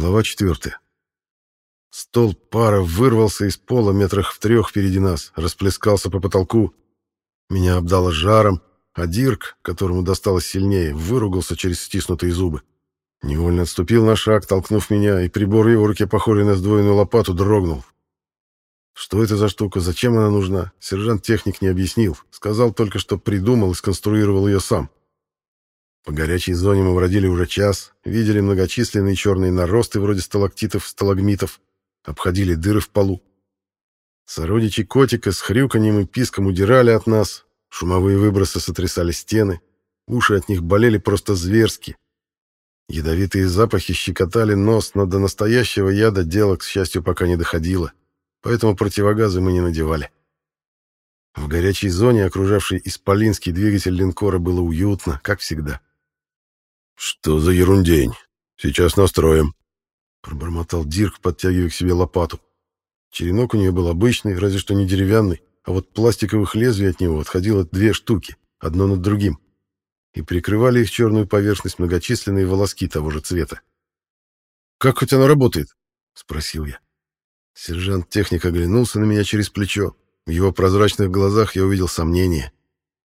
Глава четвертая. Стол пара вырвался из пола метрах в трех впереди нас, расплескался по потолку. Меня обдало жаром, а Дирк, которому досталось сильнее, выругался через стиснутые зубы. Невольно отступил на шаг, толкнув меня, и прибор в его руке, похожий на сдвоенную лопату, дрогнул. Что это за штука, зачем она нужна, сержант-техник не объяснил. Сказал только, что придумал и сконструировал ее сам. По горячей зоне мы бродили уже час, видели многочисленные черные наросты вроде сталактитов, сталагмитов, обходили дыры в полу. Сородичи котика с хрюканьем и писком удирали от нас, шумовые выбросы сотрясали стены, уши от них болели просто зверски. Ядовитые запахи щекотали нос, но до настоящего яда дело, к счастью, пока не доходило, поэтому противогазы мы не надевали. В горячей зоне, окружавшей исполинский двигатель линкора, было уютно, как всегда. «Что за ерундень? Сейчас настроим», — пробормотал Дирк, подтягивая к себе лопату. Черенок у нее был обычный, разве что не деревянный, а вот пластиковых лезвий от него отходило две штуки, одно над другим, и прикрывали их черную поверхность многочисленные волоски того же цвета. «Как хоть оно работает?» — спросил я. Сержант-техник оглянулся на меня через плечо. В его прозрачных глазах я увидел сомнение.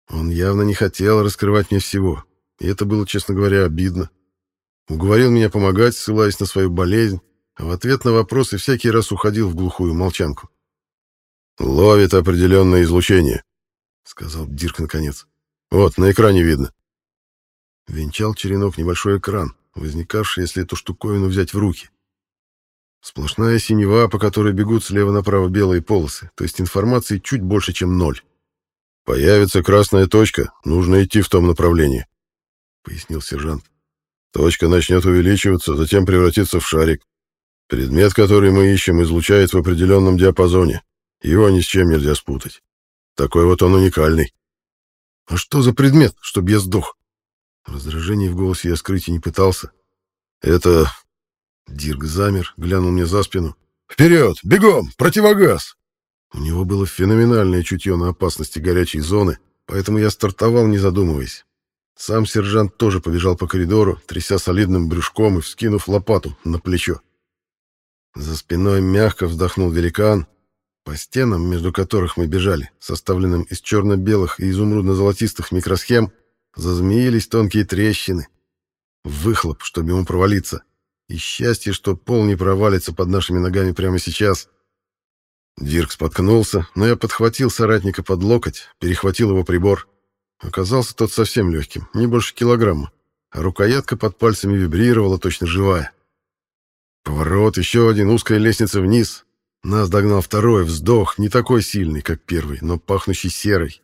Он явно не хотел раскрывать мне всего, и это было, честно говоря, обидно. Уговорил меня помогать, ссылаясь на свою болезнь, а в ответ на вопросы всякий раз уходил в глухую молчанку. «Ловит определенное излучение», — сказал Дирк наконец. «Вот, на экране видно». Венчал черенок небольшой экран, возникавший, если эту штуковину взять в руки. Сплошная синева, по которой бегут слева направо белые полосы, то есть информации чуть больше, чем ноль. «Появится красная точка, нужно идти в том направлении пояснил сержант. Точка начнет увеличиваться, затем превратиться в шарик. Предмет, который мы ищем, излучает в определенном диапазоне. Его ни с чем нельзя спутать. Такой вот он уникальный. А что за предмет, чтобы я сдох? Раздражение в голосе я скрыть и не пытался. Это... Дирк замер, глянул мне за спину. «Вперед! Бегом! Противогаз!» У него было феноменальное чутье на опасности горячей зоны, поэтому я стартовал, не задумываясь. Сам сержант тоже побежал по коридору, тряся солидным брюшком и вскинув лопату на плечо. За спиной мягко вздохнул великан. По стенам, между которых мы бежали, составленным из черно-белых и изумрудно-золотистых микросхем, зазмеились тонкие трещины. Выхлоп, чтобы ему провалиться. И счастье, что пол не провалится под нашими ногами прямо сейчас. Дирк споткнулся, но я подхватил соратника под локоть, перехватил его прибор — Оказался тот совсем легким, не больше килограмма, а рукоятка под пальцами вибрировала, точно живая. Поворот, еще один, узкая лестница вниз. Нас догнал второй, вздох, не такой сильный, как первый, но пахнущий серой.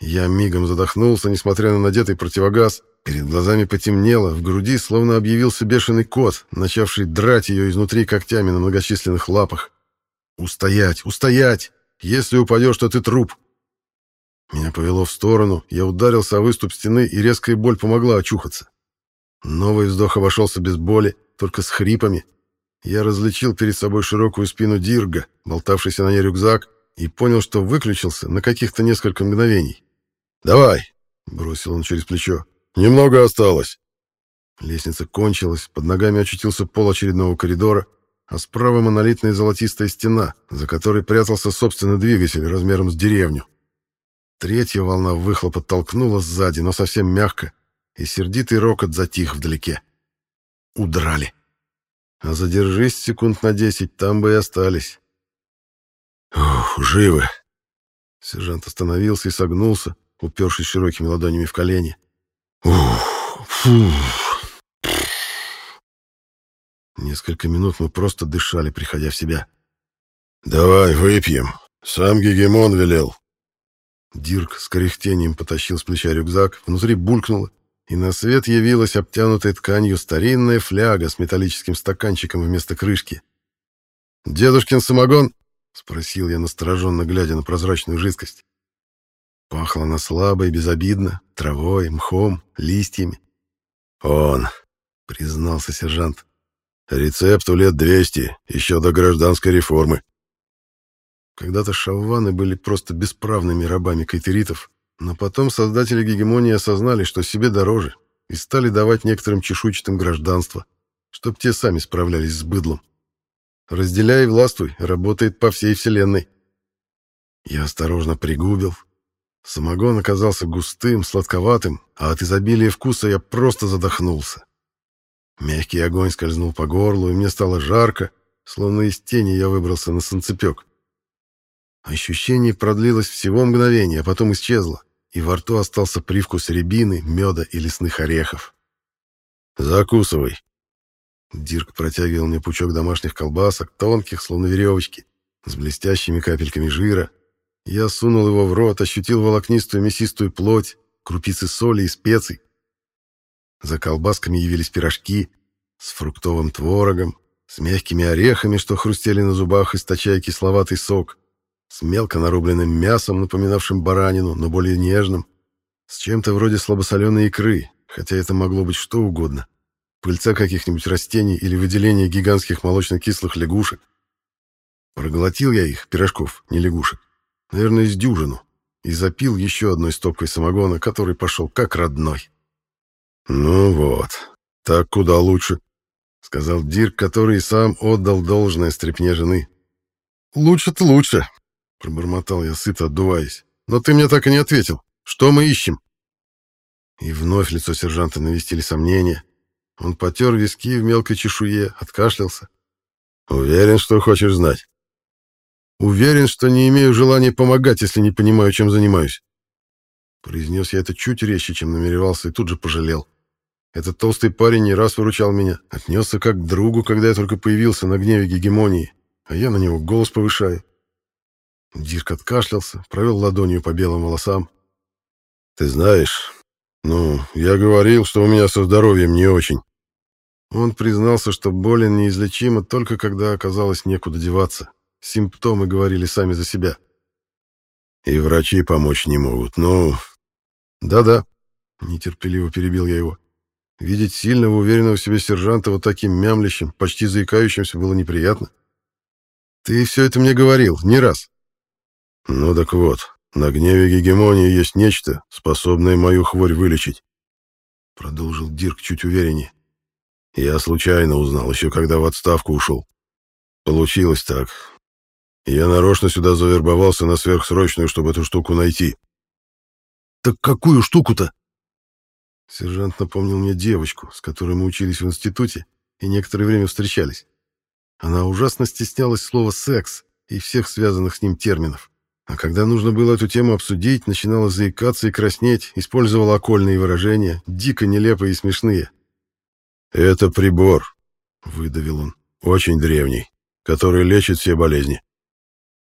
Я мигом задохнулся, несмотря на надетый противогаз. Перед глазами потемнело, в груди словно объявился бешеный кот, начавший драть ее изнутри когтями на многочисленных лапах. «Устоять! Устоять! Если упадешь, то ты труп!» Меня повело в сторону, я ударился о выступ стены, и резкая боль помогла очухаться. Новый вздох обошелся без боли, только с хрипами. Я различил перед собой широкую спину Дирга, болтавшийся на ней рюкзак, и понял, что выключился на каких-то несколько мгновений. «Давай!» — бросил он через плечо. «Немного осталось». Лестница кончилась, под ногами очутился пол очередного коридора, а справа монолитная золотистая стена, за которой прятался собственный двигатель размером с деревню. Третья волна выхлопа толкнула сзади, но совсем мягко, и сердитый рокот затих вдалеке. Удрали. А задержись секунд на десять, там бы и остались. «Ух, живы!» Сержант остановился и согнулся, упершись широкими ладонями в колени. «Ух, фу!» Несколько минут мы просто дышали, приходя в себя. «Давай выпьем. Сам Гегемон велел», Дирк с кряхтением потащил с плеча рюкзак, внутри булькнуло, и на свет явилась обтянутая тканью старинная фляга с металлическим стаканчиком вместо крышки. «Дедушкин самогон?» — спросил я, настороженно глядя на прозрачную жидкость. Пахло она слабо и безобидно, травой, мхом, листьями. «Он», — признался сержант. «Рецепту лет двести, еще до гражданской реформы». Когда-то шавваны были просто бесправными рабами кайтеритов, но потом создатели гегемонии осознали, что себе дороже, и стали давать некоторым чешуйчатым гражданство, чтоб те сами справлялись с быдлом. Разделяй и властвуй, работает по всей вселенной. Я осторожно пригубил. Самогон оказался густым, сладковатым, а от изобилия вкуса я просто задохнулся. Мягкий огонь скользнул по горлу, и мне стало жарко, словно из тени я выбрался на солнцепек. Ощущение продлилось всего мгновение, а потом исчезло, и во рту остался привкус рябины, меда и лесных орехов. «Закусывай». Дирк протягивал мне пучок домашних колбасок, тонких, словно веревочки, с блестящими капельками жира. Я сунул его в рот, ощутил волокнистую мясистую плоть, крупицы соли и специй. За колбасками явились пирожки с фруктовым творогом, с мягкими орехами, что хрустели на зубах, источая кисловатый сок, с мелко нарубленным мясом, напоминавшим баранину, но более нежным, с чем-то вроде слабосоленой икры, хотя это могло быть что угодно. Пыльца каких-нибудь растений или выделение гигантских молочно-кислых лягушек. Проглотил я их, пирожков, не лягушек, наверное, из дюжину, и запил еще одной стопкой самогона, который пошел как родной. «Ну вот, так куда лучше», — сказал Дирк, который сам отдал должное стрепне жены. «Лучше-то лучше», — пробормотал я, сыто отдуваясь. «Но ты мне так и не ответил. Что мы ищем?» И вновь лицо сержанта навестили сомнения. Он потер виски в мелкой чешуе, откашлялся. «Уверен, что хочешь знать?» «Уверен, что не имею желания помогать, если не понимаю, чем занимаюсь». Произнес я это чуть резче, чем намеревался, и тут же пожалел. Этот толстый парень не раз выручал меня, отнесся как к другу, когда я только появился на гневе гегемонии, а я на него голос повышаю. Дирк откашлялся, провел ладонью по белым волосам. «Ты знаешь, ну, я говорил, что у меня со здоровьем не очень». Он признался, что болен неизлечимо только когда оказалось некуда деваться. Симптомы говорили сами за себя. «И врачи помочь не могут, ну...» «Да-да», — нетерпеливо перебил я его. Видеть сильного, уверенного в себе сержанта вот таким мямлящим, почти заикающимся было неприятно. «Ты все это мне говорил, не раз». «Ну так вот, на гневе гегемонии есть нечто, способное мою хворь вылечить», — продолжил Дирк чуть увереннее. «Я случайно узнал, еще когда в отставку ушел. Получилось так. Я нарочно сюда завербовался на сверхсрочную, чтобы эту штуку найти». «Так какую штуку-то?» Сержант напомнил мне девочку, с которой мы учились в институте и некоторое время встречались. Она ужасно стеснялась слова «секс» и всех связанных с ним терминов. А когда нужно было эту тему обсудить, начинала заикаться и краснеть, использовала окольные выражения, дико нелепые и смешные. «Это прибор», — выдавил он, — «очень древний, который лечит все болезни».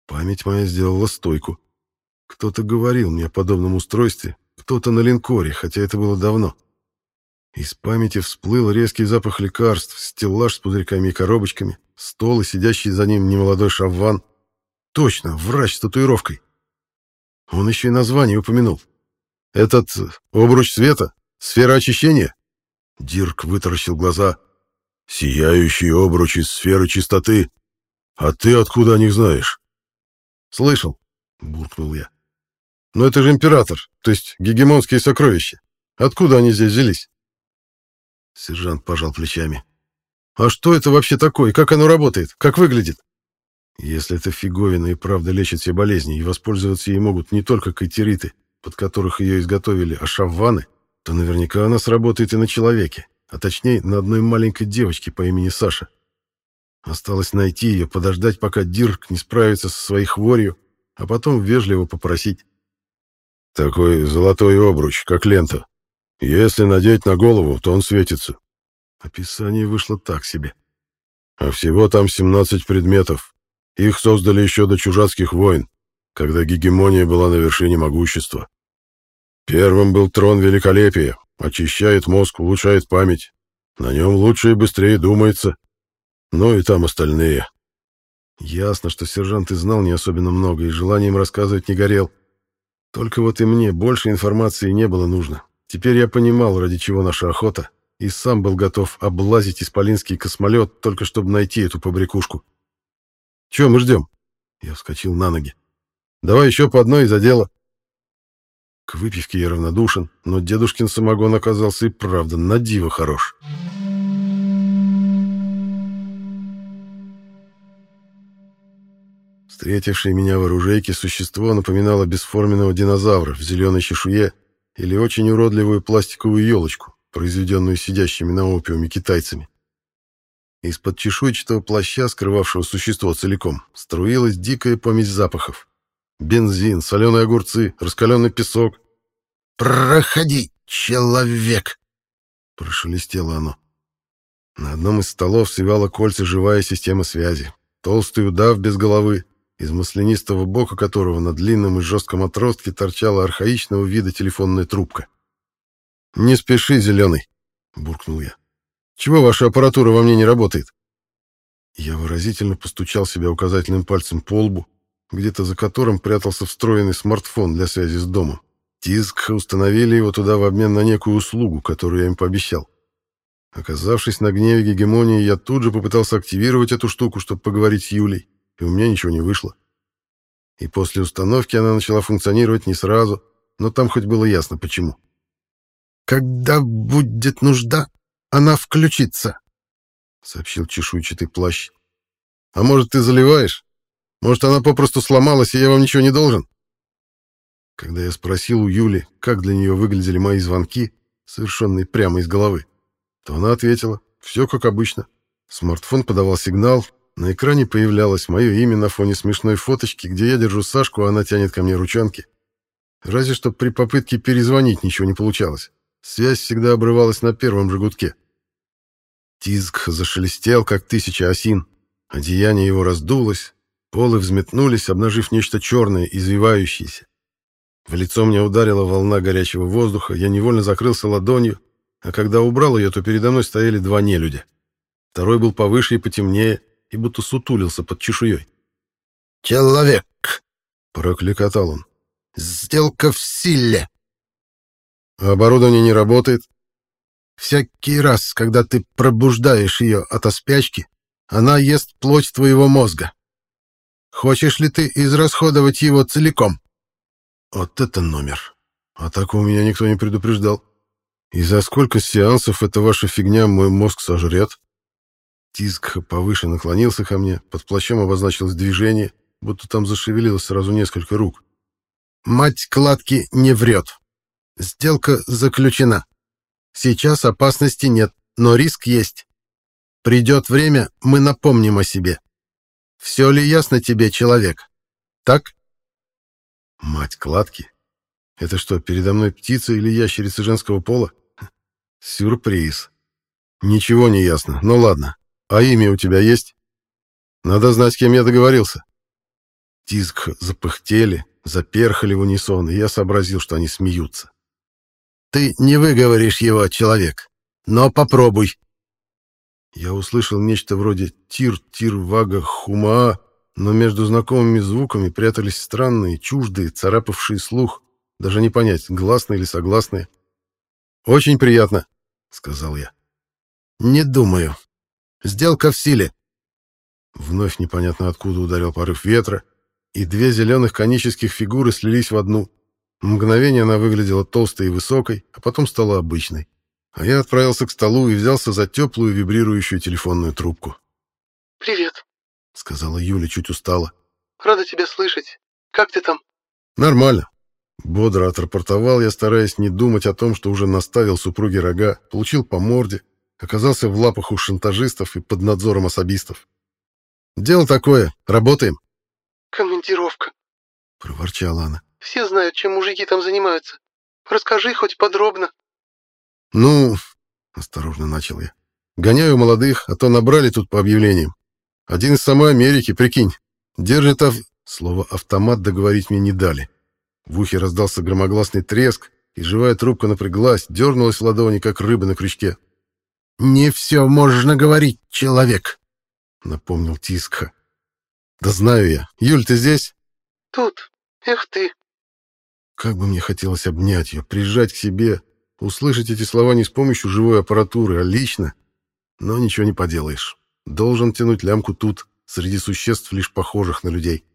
Память моя сделала стойку. Кто-то говорил мне о подобном устройстве, кто-то на линкоре, хотя это было давно. Из памяти всплыл резкий запах лекарств, стеллаж с пузырьками и коробочками, стол и сидящий за ним немолодой шавван — Точно, врач с татуировкой. Он еще и название упомянул. Этот обруч света? Сфера очищения? Дирк вытаращил глаза. Сияющий обруч из сферы чистоты. А ты откуда о них знаешь? Слышал, буркнул я. Но это же император, то есть гегемонские сокровища. Откуда они здесь взялись? Сержант пожал плечами. А что это вообще такое? Как оно работает? Как выглядит? Если эта фиговина и правда лечит все болезни, и воспользоваться ей могут не только кайтериты, под которых ее изготовили, а шавваны, то наверняка она сработает и на человеке, а точнее на одной маленькой девочке по имени Саша. Осталось найти ее, подождать, пока Дирк не справится со своей хворью, а потом вежливо попросить. Такой золотой обруч, как лента. Если надеть на голову, то он светится. Описание вышло так себе. А всего там 17 предметов, их создали еще до чужацких войн, когда гегемония была на вершине могущества. Первым был трон великолепия, очищает мозг, улучшает память. На нем лучше и быстрее думается. Ну и там остальные. Ясно, что сержант и знал не особенно много, и желанием рассказывать не горел. Только вот и мне больше информации не было нужно. Теперь я понимал, ради чего наша охота, и сам был готов облазить исполинский космолет, только чтобы найти эту побрякушку. Чего мы ждем?» Я вскочил на ноги. «Давай еще по одной и за дело». К выпивке я равнодушен, но дедушкин самогон оказался и правда на диво хорош. Встретившее меня в оружейке существо напоминало бесформенного динозавра в зеленой чешуе или очень уродливую пластиковую елочку, произведенную сидящими на опиуме китайцами. Из-под чешуйчатого плаща, скрывавшего существо целиком, струилась дикая помесь запахов. Бензин, соленые огурцы, раскаленный песок. «Проходи, человек!» — прошелестело оно. На одном из столов свивала кольца живая система связи. Толстый удав без головы, из маслянистого бока которого на длинном и жестком отростке торчала архаичного вида телефонная трубка. «Не спеши, зеленый!» — буркнул я. «Чего ваша аппаратура во мне не работает?» Я выразительно постучал себя указательным пальцем по лбу, где-то за которым прятался встроенный смартфон для связи с домом. Тиск установили его туда в обмен на некую услугу, которую я им пообещал. Оказавшись на гневе гегемонии, я тут же попытался активировать эту штуку, чтобы поговорить с Юлей и у меня ничего не вышло. И после установки она начала функционировать не сразу, но там хоть было ясно почему. «Когда будет нужда, она включится», — сообщил чешуйчатый плащ. «А может, ты заливаешь? Может, она попросту сломалась, и я вам ничего не должен?» Когда я спросил у Юли, как для нее выглядели мои звонки, совершенные прямо из головы, то она ответила, все как обычно. Смартфон подавал сигнал, на экране появлялось мое имя на фоне смешной фоточки, где я держу Сашку, а она тянет ко мне ручонки. Разве что при попытке перезвонить ничего не получалось. Связь всегда обрывалась на первом же гудке. Тизг зашелестел, как тысяча осин. Одеяние его раздулось, полы взметнулись, обнажив нечто черное, извивающееся. В лицо мне ударила волна горячего воздуха, я невольно закрылся ладонью, а когда убрал ее, то передо мной стояли два нелюдя. Второй был повыше и потемнее, и будто сутулился под чешуей. «Человек!» — прокликотал он. «Сделка в силе!» А «Оборудование не работает?» «Всякий раз, когда ты пробуждаешь ее от спячки, она ест плоть твоего мозга. Хочешь ли ты израсходовать его целиком?» «Вот это номер! А так у меня никто не предупреждал. И за сколько сеансов эта ваша фигня мой мозг сожрет?» Тиск повыше наклонился ко мне, под плащом обозначилось движение, будто там зашевелилось сразу несколько рук. «Мать кладки не врет. Сделка заключена. Сейчас опасности нет, но риск есть. Придет время, мы напомним о себе. Все ли ясно тебе, человек? Так?» «Мать кладки? Это что, передо мной птица или ящерица женского пола? Сюрприз. Ничего не ясно, но ладно. А имя у тебя есть? Надо знать, с кем я договорился. Тиски запыхтели, заперхали в унисон, и я сообразил, что они смеются. Ты не выговоришь его, человек, но попробуй. Я услышал нечто вроде тир-тир-вага-хума, но между знакомыми звуками прятались странные, чуждые, царапавшие слух, даже не понять, гласные или согласные. «Очень приятно», — сказал я. «Не думаю», Сделка в силе. Вновь непонятно откуда ударил порыв ветра, и две зеленых конических фигуры слились в одну. Мгновение она выглядела толстой и высокой, а потом стала обычной. А я отправился к столу и взялся за теплую вибрирующую телефонную трубку. «Привет», — сказала Юля чуть устала. «Рада тебя слышать. Как ты там?» «Нормально». Бодро отрапортовал я, стараясь не думать о том, что уже наставил супруге рога, получил по морде, оказался в лапах у шантажистов и под надзором особистов. «Дело такое. Работаем». «Командировка», — проворчала она. «Все знают, чем мужики там занимаются. Расскажи хоть подробно». «Ну...» — осторожно начал я. «Гоняю молодых, а то набрали тут по объявлениям. Один из самой Америки, прикинь. Держит ав...» Слово «автомат» договорить мне не дали. В ухе раздался громогласный треск, и живая трубка напряглась, дернулась в ладони, как рыба на крючке. «Не все можно говорить, человек», — напомнил Тискха. «Да знаю я. Юль, ты здесь?» «Тут. Эх ты». Как бы мне хотелось обнять ее, прижать к себе, услышать эти слова не с помощью живой аппаратуры, а лично. Но ничего не поделаешь. Должен тянуть лямку тут, среди существ, лишь похожих на людей.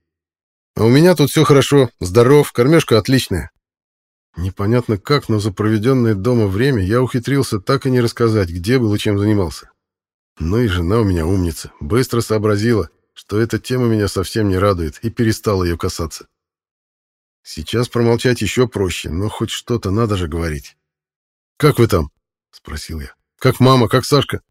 А у меня тут все хорошо, здоров, кормежка отличная. Непонятно как, но за проведенное дома время я ухитрился так и не рассказать, где был и чем занимался. Ну и жена у меня умница, быстро сообразила, что эта тема меня совсем не радует, и перестал ее касаться. Сейчас промолчать еще проще, но хоть что-то надо же говорить. «Как вы там?» — спросил я. «Как мама, как Сашка?»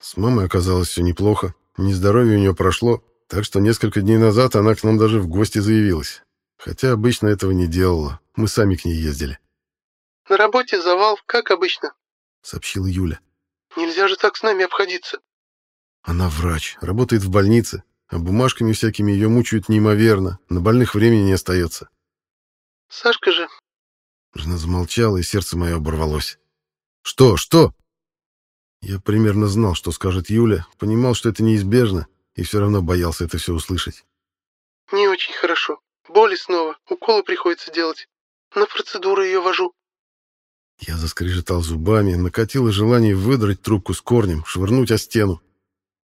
С мамой оказалось все неплохо, нездоровье у нее прошло, так что несколько дней назад она к нам даже в гости заявилась. Хотя обычно этого не делала, мы сами к ней ездили. «На работе завал, как обычно», — сообщила Юля. «Нельзя же так с нами обходиться». Она врач, работает в больнице, а бумажками всякими ее мучают неимоверно, на больных времени не остается. «Сашка же...» Жена замолчала, и сердце мое оборвалось. «Что, что?» Я примерно знал, что скажет Юля, понимал, что это неизбежно, и все равно боялся это все услышать. «Не очень хорошо. Боли снова, уколы приходится делать. На процедуру ее вожу». Я заскрежетал зубами, накатило желание выдрать трубку с корнем, швырнуть о стену.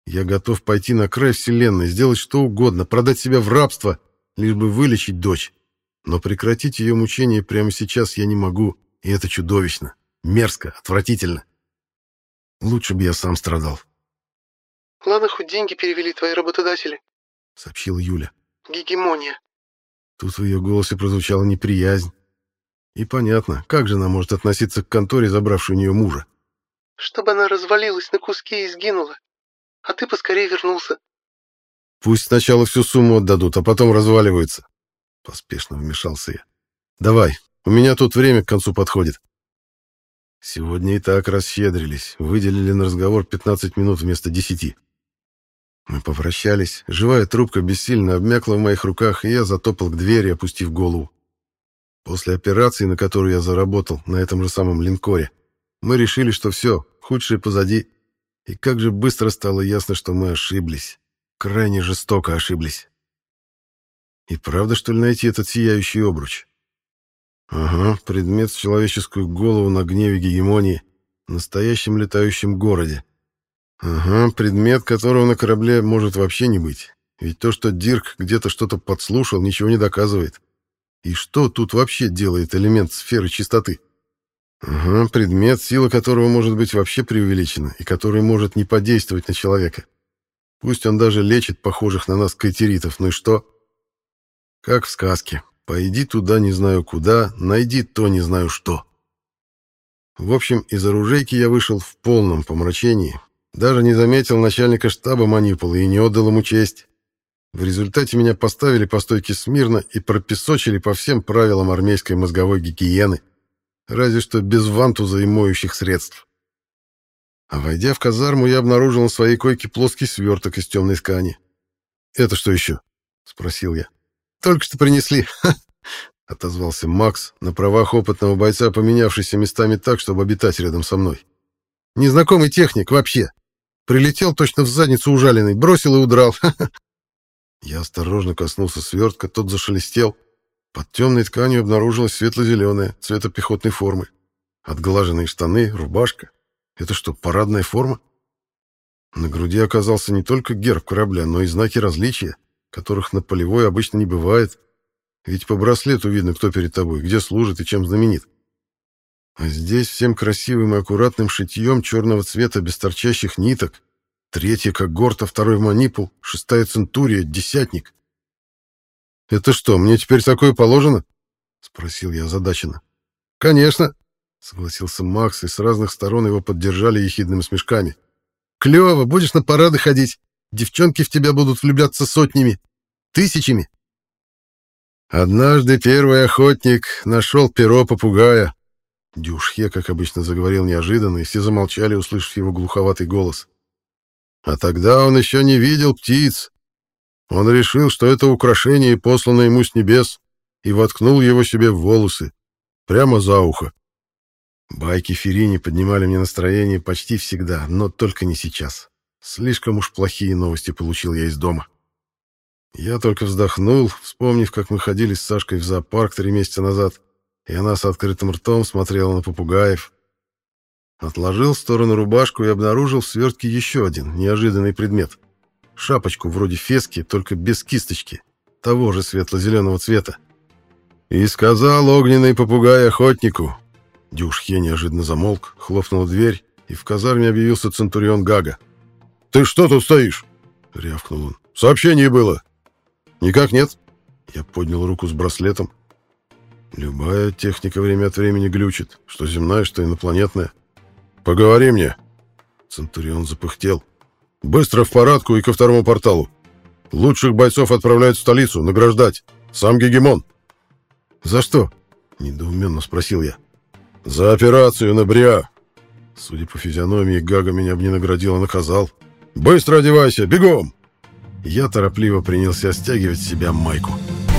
Я готов пойти на край вселенной, сделать что угодно, продать себя в рабство, лишь бы вылечить дочь. Но прекратить ее мучения прямо сейчас я не могу, и это чудовищно, мерзко, отвратительно. Лучше бы я сам страдал. «Ладно, хоть деньги перевели твои работодатели», — сообщила Юля. «Гегемония». Тут в ее голосе прозвучала неприязнь. И понятно, как же она может относиться к конторе, забравшей у нее мужа. «Чтобы она развалилась на куски и сгинула. А ты поскорее вернулся». «Пусть сначала всю сумму отдадут, а потом разваливаются», — поспешно вмешался я. «Давай, у меня тут время к концу подходит». Сегодня и так расщедрились, выделили на разговор 15 минут вместо 10. Мы попрощались, живая трубка бессильно обмякла в моих руках, и я затопал к двери, опустив голову. После операции, на которую я заработал на этом же самом линкоре, мы решили, что все, худшее позади. И как же быстро стало ясно, что мы ошиблись. Крайне жестоко ошиблись. И правда, что ли, найти этот сияющий обруч? Ага, предмет в человеческую голову на гневе гегемонии, в настоящем летающем городе. Ага, предмет, которого на корабле может вообще не быть. Ведь то, что Дирк где-то что-то подслушал, ничего не доказывает. И что тут вообще делает элемент сферы чистоты? Ага, предмет, сила которого может быть вообще преувеличена, и который может не подействовать на человека. Пусть он даже лечит похожих на нас кайтеритов, ну и что? Как в сказке. Пойди туда не знаю куда, найди то не знаю что. В общем, из оружейки я вышел в полном помрачении. Даже не заметил начальника штаба манипула и не отдал ему честь. В результате меня поставили по стойке смирно и пропесочили по всем правилам армейской мозговой гигиены, разве что без вантуза и моющих средств. А войдя в казарму, я обнаружил на своей койке плоский сверток из темной ткани. «Это что еще?» — спросил я. Только что принесли. — отозвался Макс, на правах опытного бойца, поменявшийся местами так, чтобы обитать рядом со мной. «Незнакомый техник вообще. Прилетел точно в задницу ужаленный, бросил и удрал. Я осторожно коснулся свертка, тот зашелестел. Под темной тканью обнаружилась светло-зеленая, цвета пехотной формы. Отглаженные штаны, рубашка. Это что, парадная форма? На груди оказался не только герб корабля, но и знаки различия которых на полевой обычно не бывает. Ведь по браслету видно, кто перед тобой, где служит и чем знаменит. А здесь всем красивым и аккуратным шитьем черного цвета без торчащих ниток. Третья когорта, второй манипул, шестая центурия, десятник. «Это что, мне теперь такое положено?» — спросил я озадаченно. «Конечно», — согласился Макс, и с разных сторон его поддержали ехидными смешками. «Клево, будешь на парады ходить. Девчонки в тебя будут влюбляться сотнями, тысячами. Однажды первый охотник нашел перо попугая. Дюшхе, как обычно, заговорил неожиданно, и все замолчали, услышав его глуховатый голос. А тогда он еще не видел птиц. Он решил, что это украшение, посланное ему с небес, и воткнул его себе в волосы, прямо за ухо. Байки Ферини поднимали мне настроение почти всегда, но только не сейчас. Слишком уж плохие новости получил я из дома. Я только вздохнул, вспомнив, как мы ходили с Сашкой в зоопарк три месяца назад, и она с открытым ртом смотрела на попугаев. Отложил в сторону рубашку и обнаружил в свертке еще один неожиданный предмет. Шапочку вроде фески, только без кисточки, того же светло-зеленого цвета. И сказал огненный попугай охотнику. Дюшхе неожиданно замолк, хлопнула дверь, и в казарме объявился Центурион Гага. «Ты что тут стоишь?» — рявкнул он. В сообщении было. Никак нет? Я поднял руку с браслетом. Любая техника время от времени глючит, что земная, что инопланетная. Поговори мне. Центурион запыхтел. Быстро в парадку и ко второму порталу. Лучших бойцов отправляют в столицу, награждать. Сам Гегемон. За что? Недоуменно спросил я. За операцию на Бриа. Судя по физиономии, Гага меня бы не наградил, а наказал. «Быстро одевайся! Бегом!» Я торопливо принялся стягивать с себя майку. «Майку!»